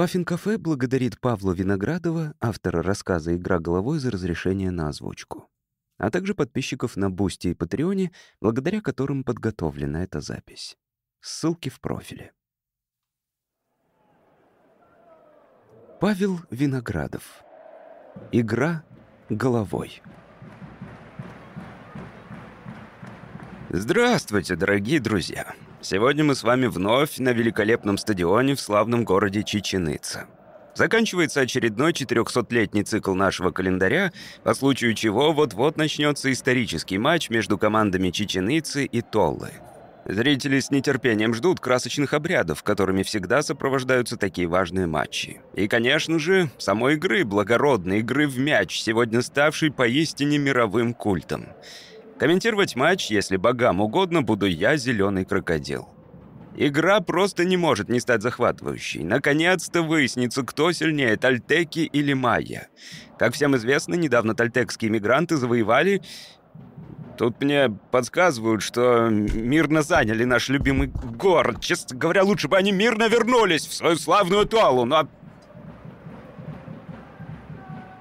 Паффин-кафе благодарит Павла Виноградова, автора рассказа «Игра головой» за разрешение на озвучку, а также подписчиков на Бусти и Патреоне, благодаря которым подготовлена эта запись. Ссылки в профиле. Павел Виноградов. Игра головой. Здравствуйте, дорогие друзья! Сегодня мы с вами вновь на великолепном стадионе в славном городе Чеченица. Заканчивается очередной 400-летний цикл нашего календаря, по случаю чего вот-вот начнется исторический матч между командами Чеченицы и Толлы. Зрители с нетерпением ждут красочных обрядов, которыми всегда сопровождаются такие важные матчи. И, конечно же, самой игры, благородной игры в мяч, сегодня ставшей поистине мировым культом — Комментировать матч, если богам угодно, буду я, зеленый крокодил. Игра просто не может не стать захватывающей. Наконец-то выяснится, кто сильнее, тальтеки или майя. Как всем известно, недавно тальтекские мигранты завоевали... Тут мне подсказывают, что мирно заняли наш любимый город. Честно говоря, лучше бы они мирно вернулись в свою славную Туалу, но...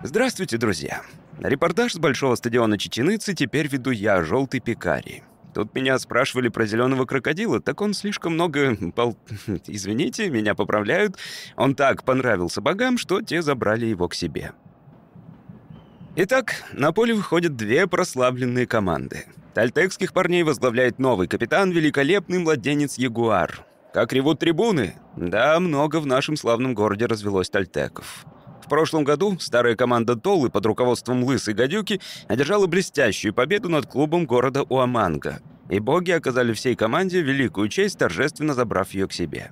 Здравствуйте, друзья. Репортаж с большого стадиона Чеченицы теперь веду я, желтый пикарий. Тут меня спрашивали про зеленого крокодила, так он слишком много... Пол... Извините, меня поправляют. Он так понравился богам, что те забрали его к себе. Итак, на поле выходят две прославленные команды. Тальтекских парней возглавляет новый капитан, великолепный младенец Ягуар. Как ревут трибуны? Да, много в нашем славном городе развелось тальтеков. Прошлом году старая команда Толлы под руководством Лысой Гадюки одержала блестящую победу над клубом города Уаманга, и боги оказали всей команде великую честь, торжественно забрав ее к себе.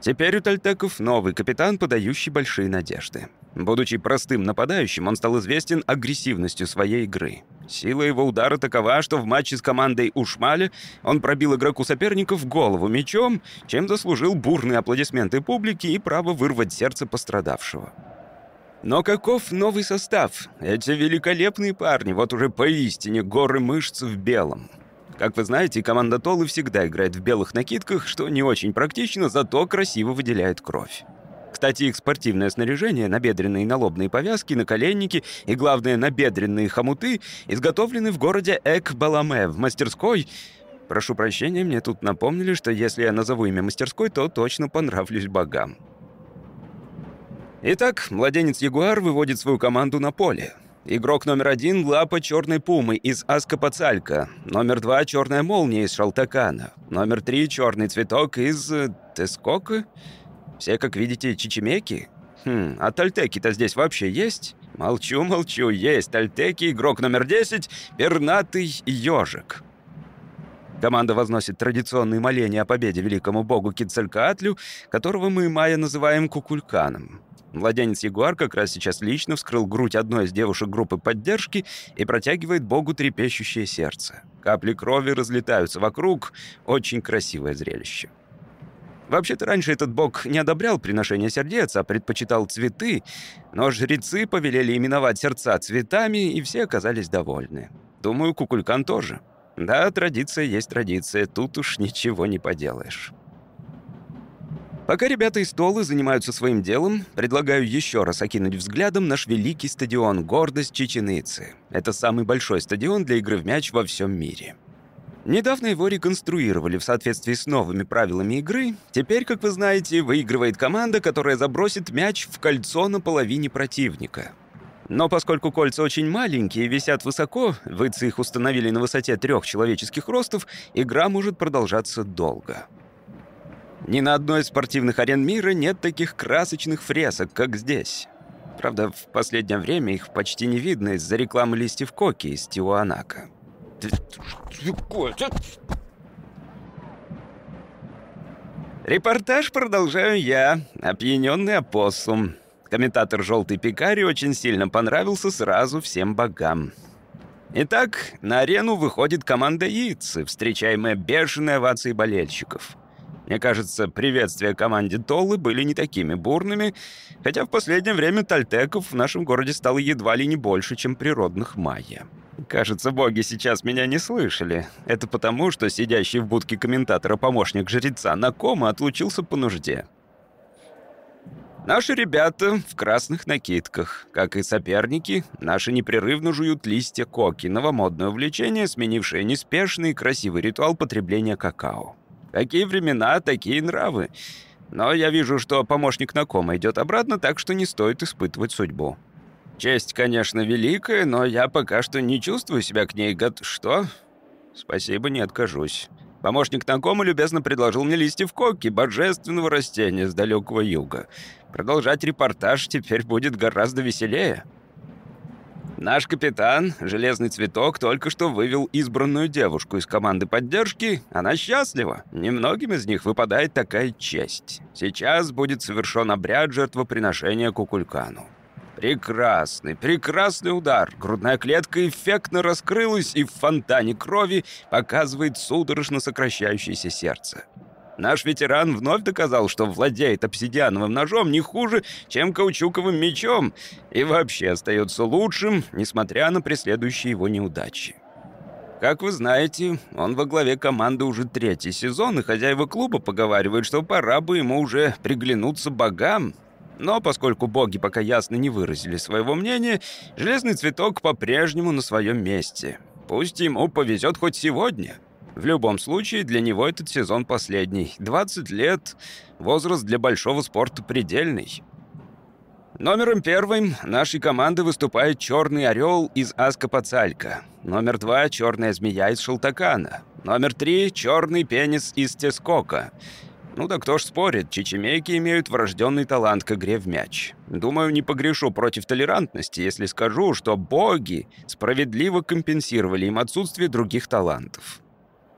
Теперь у Тальтеков новый капитан, подающий большие надежды. Будучи простым нападающим, он стал известен агрессивностью своей игры. Сила его удара такова, что в матче с командой Ушмаля он пробил игроку соперников голову мечом, чем заслужил бурные аплодисменты публики и право вырвать сердце пострадавшего. Но каков новый состав? Эти великолепные парни, вот уже поистине горы мышц в белом. Как вы знаете, команда Толы всегда играет в белых накидках, что не очень практично, зато красиво выделяет кровь. Кстати, их спортивное снаряжение, набедренные налобные повязки, наколенники и, главное, набедренные хомуты изготовлены в городе Эк-Баламе в мастерской. Прошу прощения, мне тут напомнили, что если я назову имя мастерской, то точно понравлюсь богам. Итак, младенец Ягуар выводит свою команду на поле. Игрок номер один — Лапа Черной Пумы из Аскапацалька. Номер два — Черная Молния из Шалтакана. Номер три — Черный Цветок из... Э, Тескока? Все, как видите, чечемеки? Хм, а тальтеки-то здесь вообще есть? Молчу, молчу, есть тальтеки, игрок номер 10 — Пернатый Ёжик. Команда возносит традиционные моления о победе великому богу Кицалькаатлю, которого мы майя называем Кукульканом. Младенец Ягуар как раз сейчас лично вскрыл грудь одной из девушек группы поддержки и протягивает богу трепещущее сердце. Капли крови разлетаются вокруг. Очень красивое зрелище. Вообще-то раньше этот бог не одобрял приношение сердец, а предпочитал цветы, но жрецы повелели именовать сердца цветами, и все оказались довольны. Думаю, Кукулькан тоже. Да, традиция есть традиция, тут уж ничего не поделаешь. Пока ребята из Толы занимаются своим делом, предлагаю еще раз окинуть взглядом наш великий стадион «Гордость Чеченицы». Это самый большой стадион для игры в мяч во всем мире. Недавно его реконструировали в соответствии с новыми правилами игры. Теперь, как вы знаете, выигрывает команда, которая забросит мяч в кольцо на половине противника. Но поскольку кольца очень маленькие и висят высоко, выцы их установили на высоте трех человеческих ростов, игра может продолжаться долго. Ни на одной из спортивных арен мира нет таких красочных фресок, как здесь. Правда, в последнее время их почти не видно из-за рекламы листьев коки из Тиуанака. Репортаж продолжаю я, опьяненный опоссум. Комментатор «Желтый Пикари» очень сильно понравился сразу всем богам. Итак, на арену выходит команда яйцы, встречаемая бешеной овацией болельщиков. Мне кажется, приветствия команде Толлы были не такими бурными, хотя в последнее время тальтеков в нашем городе стало едва ли не больше, чем природных майя. Кажется, боги сейчас меня не слышали. Это потому, что сидящий в будке комментатора помощник жреца Накома отлучился по нужде. Наши ребята в красных накидках. Как и соперники, наши непрерывно жуют листья коки, новомодное увлечение, сменившее неспешный и красивый ритуал потребления какао. Такие времена, такие нравы. Но я вижу, что помощник Накома идет обратно, так что не стоит испытывать судьбу. Честь, конечно, великая, но я пока что не чувствую себя к ней гот... Что? Спасибо, не откажусь. Помощник Накома любезно предложил мне листьев коки, божественного растения с далекого юга. Продолжать репортаж теперь будет гораздо веселее. Наш капитан, Железный Цветок, только что вывел избранную девушку из команды поддержки. Она счастлива. Немногим из них выпадает такая честь. Сейчас будет совершен обряд жертвоприношения Кукулькану. Прекрасный, прекрасный удар. Грудная клетка эффектно раскрылась и в фонтане крови показывает судорожно сокращающееся сердце. Наш ветеран вновь доказал, что владеет обсидиановым ножом не хуже, чем каучуковым мечом, и вообще остается лучшим, несмотря на преследующие его неудачи. Как вы знаете, он во главе команды уже третий сезон, и хозяева клуба поговаривают, что пора бы ему уже приглянуться богам. Но поскольку боги пока ясно не выразили своего мнения, Железный Цветок по-прежнему на своем месте. Пусть ему повезет хоть сегодня. В любом случае, для него этот сезон последний. 20 лет, возраст для большого спорта предельный. Номером первым нашей команды выступает Черный Орел из Аскапацалька. Номер два — Черная Змея из Шалтакана. Номер три — Черный Пенис из Тескока. Ну да кто ж спорит, чечемейки имеют врожденный талант к игре в мяч. Думаю, не погрешу против толерантности, если скажу, что боги справедливо компенсировали им отсутствие других талантов.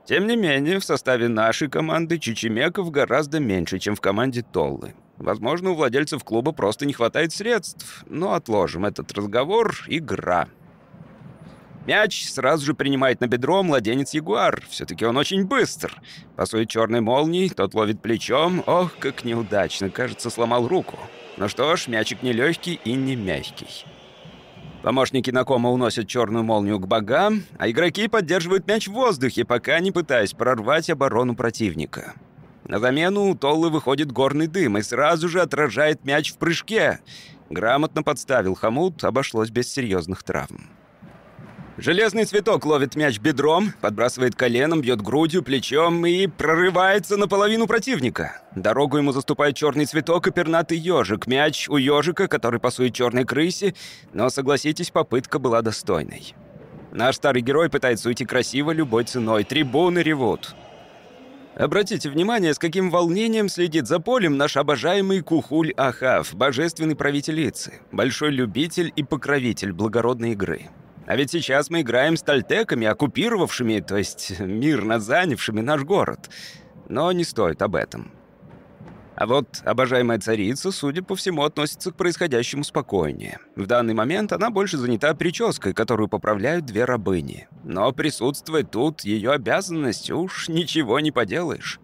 Тем не менее, в составе нашей команды чечемеков гораздо меньше, чем в команде Толлы. Возможно, у владельцев клуба просто не хватает средств, но отложим этот разговор. Игра. Мяч сразу же принимает на бедро младенец Ягуар. Все-таки он очень быстр. Пасует черной молнией, тот ловит плечом. Ох, как неудачно. Кажется, сломал руку. Ну что ж, мячик не легкий и не мягкий. Помощники Накома уносят черную молнию к богам, а игроки поддерживают мяч в воздухе, пока не пытаясь прорвать оборону противника. На замену у Толлы выходит горный дым и сразу же отражает мяч в прыжке. Грамотно подставил хомут, обошлось без серьезных травм. Железный цветок ловит мяч бедром, подбрасывает коленом, бьет грудью, плечом и прорывается наполовину противника. Дорогу ему заступает черный цветок и пернатый ежик. Мяч у ежика, который пасует черной крысе, но, согласитесь, попытка была достойной. Наш старый герой пытается уйти красиво любой ценой. Трибуны ревут. Обратите внимание, с каким волнением следит за полем наш обожаемый Кухуль Ахав, божественный правитель Ицы, большой любитель и покровитель благородной игры. А ведь сейчас мы играем с тальтеками, оккупировавшими, то есть мирно занявшими наш город. Но не стоит об этом. А вот обожаемая царица, судя по всему, относится к происходящему спокойнее. В данный момент она больше занята прической, которую поправляют две рабыни. Но присутствовать тут ее обязанность, уж ничего не поделаешь.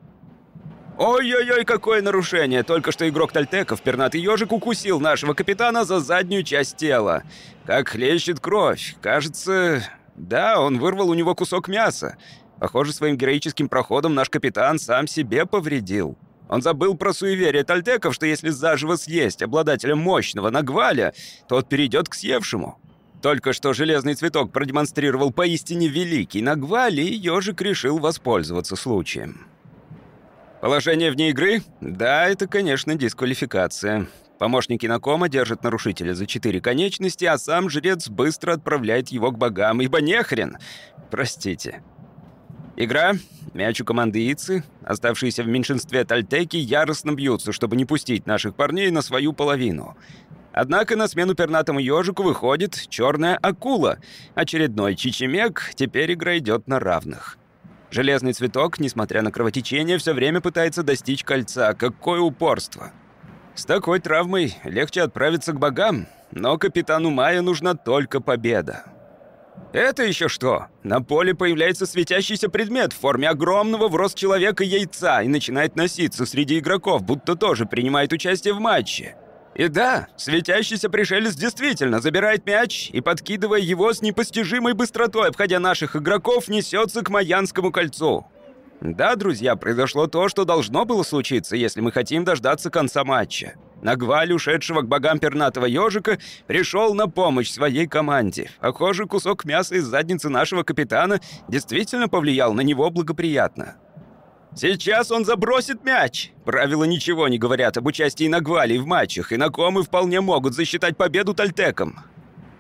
Ой-ой-ой, какое нарушение! Только что игрок Тальтеков, пернатый ежик, укусил нашего капитана за заднюю часть тела. Как хлещет кровь. Кажется... Да, он вырвал у него кусок мяса. Похоже, своим героическим проходом наш капитан сам себе повредил. Он забыл про суеверие тальтеков, что если заживо съесть обладателя мощного нагваля, тот перейдет к съевшему. Только что железный цветок продемонстрировал поистине великий нагваль, и ежик решил воспользоваться случаем. Положение вне игры? Да, это, конечно, дисквалификация. Помощники Накома держат нарушителя за четыре конечности, а сам жрец быстро отправляет его к богам, ибо нехрен. Простите. Игра. Мяч у команды Ицы. Оставшиеся в меньшинстве тальтеки яростно бьются, чтобы не пустить наших парней на свою половину. Однако на смену пернатому ежику выходит черная акула. Очередной чичемек, теперь игра идет на равных. Железный цветок, несмотря на кровотечение, все время пытается достичь кольца. Какое упорство! С такой травмой легче отправиться к богам, но капитану Майя нужна только победа. Это еще что? На поле появляется светящийся предмет в форме огромного в рост человека яйца и начинает носиться среди игроков, будто тоже принимает участие в матче. И да, светящийся пришелец действительно забирает мяч и, подкидывая его с непостижимой быстротой, обходя наших игроков, несется к Майянскому кольцу. Да, друзья, произошло то, что должно было случиться, если мы хотим дождаться конца матча. Нагваль, ушедшего к богам пернатого ежика, пришел на помощь своей команде. Похоже, кусок мяса из задницы нашего капитана действительно повлиял на него благоприятно. «Сейчас он забросит мяч!» Правила ничего не говорят об участии Нагвалей в матчах, и Накомы вполне могут засчитать победу Тальтеком.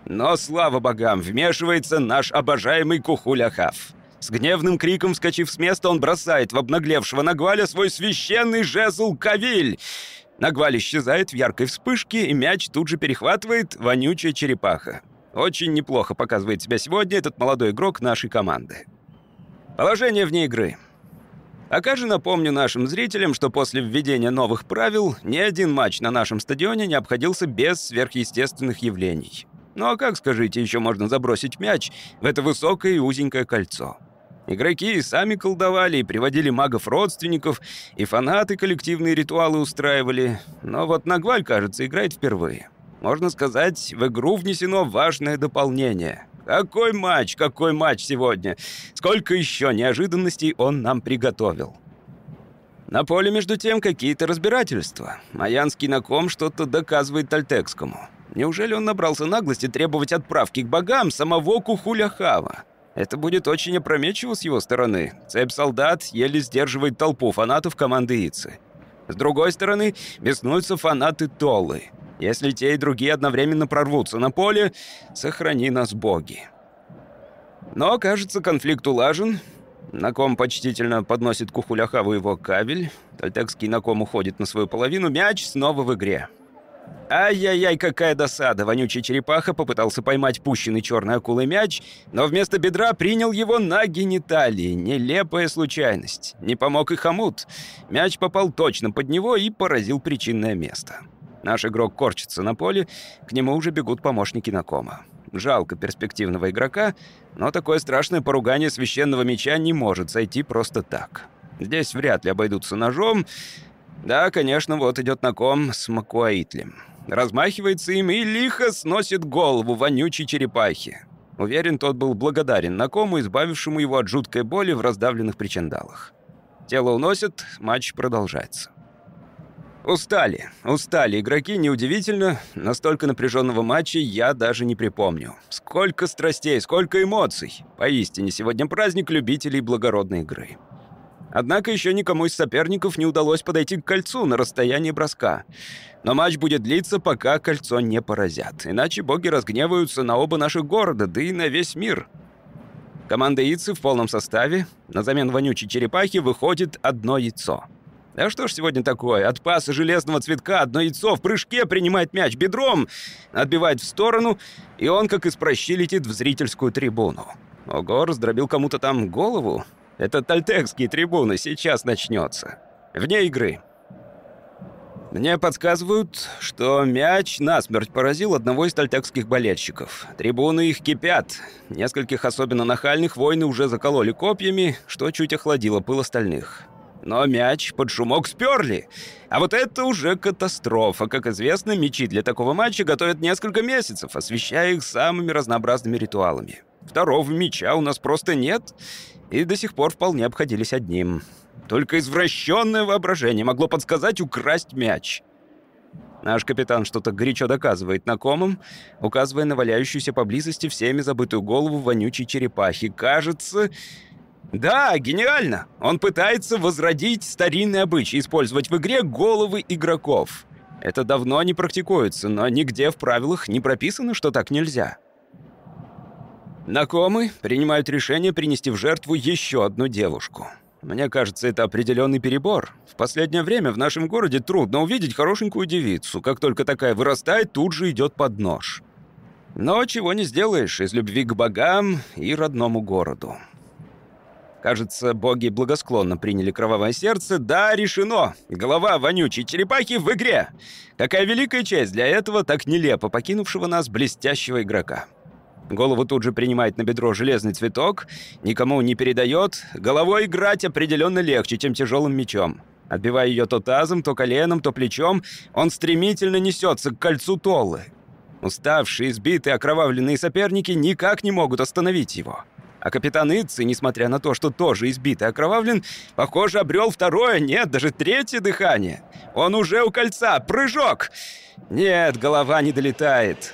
Но, слава богам, вмешивается наш обожаемый Кухуляхав. С гневным криком, вскочив с места, он бросает в обнаглевшего Нагваля свой священный жезл Кавиль. Нагваль исчезает в яркой вспышке, и мяч тут же перехватывает вонючая черепаха. Очень неплохо показывает себя сегодня этот молодой игрок нашей команды. Положение вне игры. Пока же напомню нашим зрителям, что после введения новых правил ни один матч на нашем стадионе не обходился без сверхъестественных явлений. Ну а как, скажите, еще можно забросить мяч в это высокое и узенькое кольцо? Игроки и сами колдовали, и приводили магов-родственников, и фанаты коллективные ритуалы устраивали. Но вот Нагваль, кажется, играет впервые. Можно сказать, в игру внесено важное дополнение. Какой матч, какой матч сегодня! Сколько еще неожиданностей он нам приготовил. На поле, между тем, какие-то разбирательства. Маянский на ком что-то доказывает Тальтекскому. Неужели он набрался наглости требовать отправки к богам самого Кухуляхава? Это будет очень опрометчиво с его стороны. Цепь солдат еле сдерживает толпу фанатов команды Ицы. С другой стороны, беснуются фанаты Толлы. Если те и другие одновременно прорвутся на поле, сохрани нас, боги. Но, кажется, конфликт улажен. Наком почтительно подносит Кухуляхаву его кабель. Тальтекский Наком уходит на свою половину. Мяч снова в игре. Ай-яй-яй, какая досада! Вонючий черепаха попытался поймать пущенный черной акулой мяч, но вместо бедра принял его на гениталии. Нелепая случайность. Не помог и хомут. Мяч попал точно под него и поразил причинное место. Наш игрок корчится на поле, к нему уже бегут помощники Накома. Жалко перспективного игрока, но такое страшное поругание священного меча не может сойти просто так. Здесь вряд ли обойдутся ножом, да, конечно, вот идет на ком с Макуаитлем. Размахивается им и лихо сносит голову вонючей черепахи. Уверен, тот был благодарен Накому, избавившему его от жуткой боли в раздавленных причиндалах. Тело уносят, матч продолжается. Устали, устали игроки, неудивительно. Настолько напряженного матча я даже не припомню. Сколько страстей, сколько эмоций. Поистине, сегодня праздник любителей благородной игры. Однако еще никому из соперников не удалось подойти к кольцу на расстоянии броска. Но матч будет длиться, пока кольцо не поразят. Иначе боги разгневаются на оба наших города, да и на весь мир. Команда яйцы в полном составе. На замен вонючей черепахи выходит одно яйцо. Да что ж сегодня такое? От паса железного цветка одно яйцо в прыжке принимает мяч бедром, отбивает в сторону, и он, как из прощи, летит в зрительскую трибуну. Ого, раздробил кому-то там голову. Это тальтекские трибуны, сейчас начнется. Вне игры. Мне подсказывают, что мяч насмерть поразил одного из тальтекских болельщиков. Трибуны их кипят. Нескольких особенно нахальных воины уже закололи копьями, что чуть охладило пыл остальных. Но мяч под шумок сперли. А вот это уже катастрофа. Как известно, мячи для такого матча готовят несколько месяцев, освещая их самыми разнообразными ритуалами. Второго мяча у нас просто нет, и до сих пор вполне обходились одним. Только извращенное воображение могло подсказать украсть мяч. Наш капитан что-то горячо доказывает знакомым, указывая на валяющуюся поблизости всеми забытую голову вонючей черепахи. Кажется... Да, гениально! Он пытается возродить старинный обычай, использовать в игре головы игроков. Это давно не практикуется, но нигде в правилах не прописано, что так нельзя. Накомы принимают решение принести в жертву еще одну девушку. Мне кажется, это определенный перебор. В последнее время в нашем городе трудно увидеть хорошенькую девицу. Как только такая вырастает, тут же идет под нож. Но чего не сделаешь из любви к богам и родному городу. Кажется, боги благосклонно приняли кровавое сердце. Да, решено. Голова вонючей черепахи в игре. Какая великая честь для этого так нелепо покинувшего нас блестящего игрока. Голову тут же принимает на бедро железный цветок, никому не передает. Головой играть определенно легче, чем тяжелым мечом. Отбивая ее то тазом, то коленом, то плечом, он стремительно несется к кольцу Толлы. Уставшие, избитые, окровавленные соперники никак не могут остановить его. А капитан Итци, несмотря на то, что тоже избит и окровавлен, похоже, обрел второе, нет, даже третье дыхание. Он уже у кольца, прыжок! Нет, голова не долетает.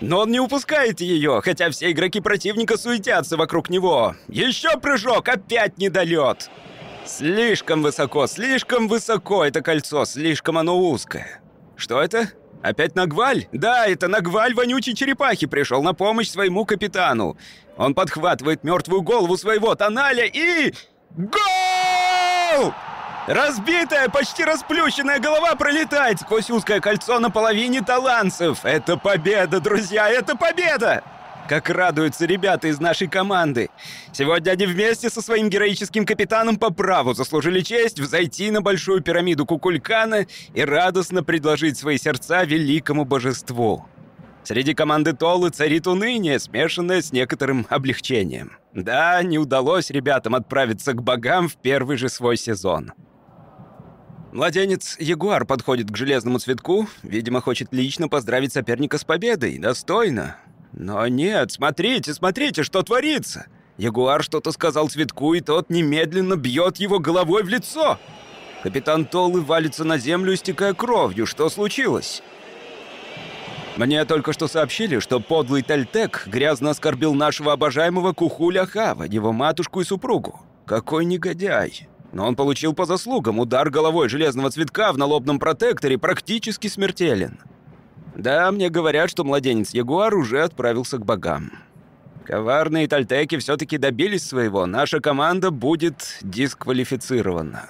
Но он не упускает ее, хотя все игроки противника суетятся вокруг него. Еще прыжок, опять недолет. Слишком высоко, слишком высоко это кольцо, слишком оно узкое. Что это? Опять Нагваль? Да, это Нагваль вонючей черепахи пришел на помощь своему капитану. Он подхватывает мертвую голову своего тоналя и... Гол! Разбитая, почти расплющенная голова пролетает сквозь узкое кольцо на половине таланцев. Это победа, друзья, это победа! Как радуются ребята из нашей команды. Сегодня они вместе со своим героическим капитаном по праву заслужили честь взойти на большую пирамиду Кукулькана и радостно предложить свои сердца великому божеству. Среди команды Толы царит уныние, смешанное с некоторым облегчением. Да, не удалось ребятам отправиться к богам в первый же свой сезон. Младенец Ягуар подходит к железному цветку, видимо, хочет лично поздравить соперника с победой. Достойно. Но нет, смотрите, смотрите, что творится. Ягуар что-то сказал цветку, и тот немедленно бьет его головой в лицо. Капитан Толлы валится на землю, истекая кровью. Что случилось? Мне только что сообщили, что подлый Тальтек грязно оскорбил нашего обожаемого Кухуля Хава, его матушку и супругу. Какой негодяй. Но он получил по заслугам удар головой железного цветка в налобном протекторе практически смертелен. Да, мне говорят, что младенец Ягуар уже отправился к богам. Коварные тальтеки все-таки добились своего. Наша команда будет дисквалифицирована.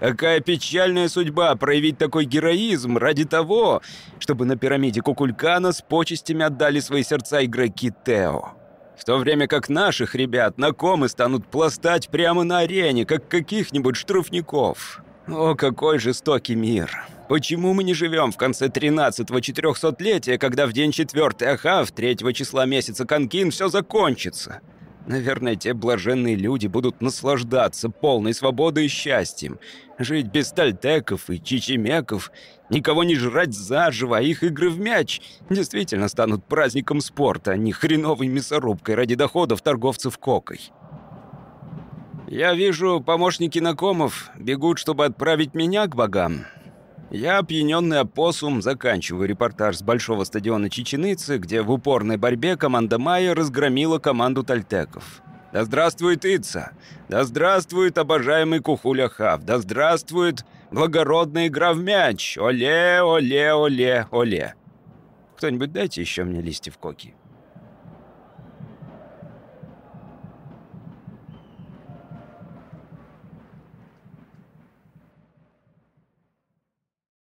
Какая печальная судьба проявить такой героизм ради того, чтобы на пирамиде Кукулькана с почестями отдали свои сердца игроки Тео. В то время как наших ребят на комы станут пластать прямо на арене, как каких-нибудь штрафников. О, какой жестокий мир. Почему мы не живем в конце 13-го 400-летия, когда в день 4 Ахав, 3 числа месяца Канкин, все закончится? Наверное, те блаженные люди будут наслаждаться полной свободой и счастьем. Жить без тальтеков и чичемеков, никого не жрать заживо, а их игры в мяч действительно станут праздником спорта, а не хреновой мясорубкой ради доходов торговцев кокой. Я вижу, помощники Накомов бегут, чтобы отправить меня к богам. Я, опьяненный опоссум, заканчиваю репортаж с большого стадиона Чеченицы, где в упорной борьбе команда Майя разгромила команду Тальтеков. Да здравствует Ица! Да здравствует обожаемый Кухуля Хав! Да здравствует благородная игра в мяч! Оле, оле, оле, оле! Кто-нибудь дайте еще мне листьев коки.